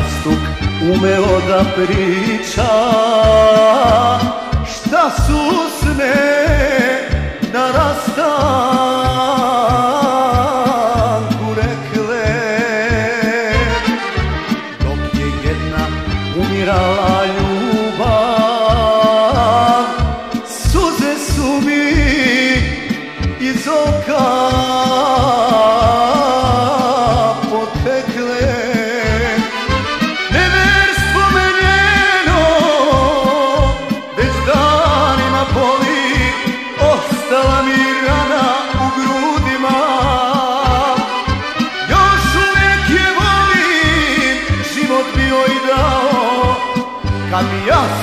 jastuk umeo da priča. Šta su sne na rastanku rekle? Dok je jedna umirala ljubav Suze su mi iz oka solidão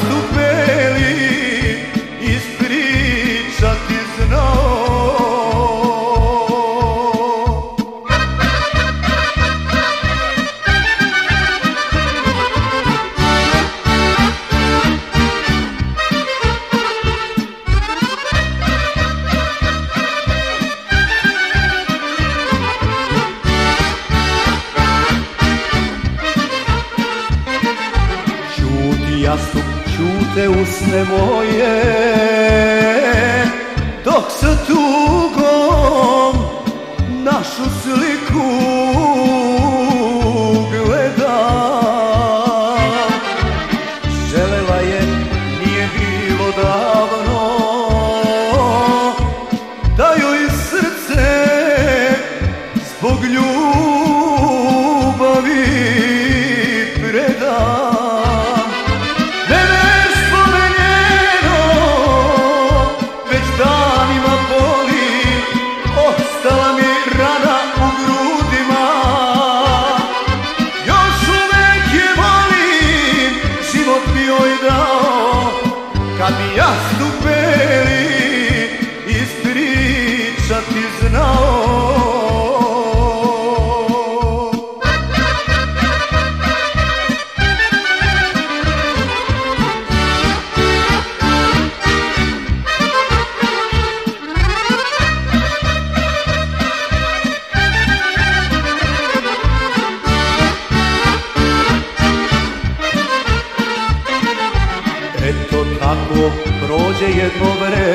do peli. Čuti jastuk, čute usne moje. Dok sa tugom našu sliku Jasnu beli ispričati znao Gdzie over wreszcie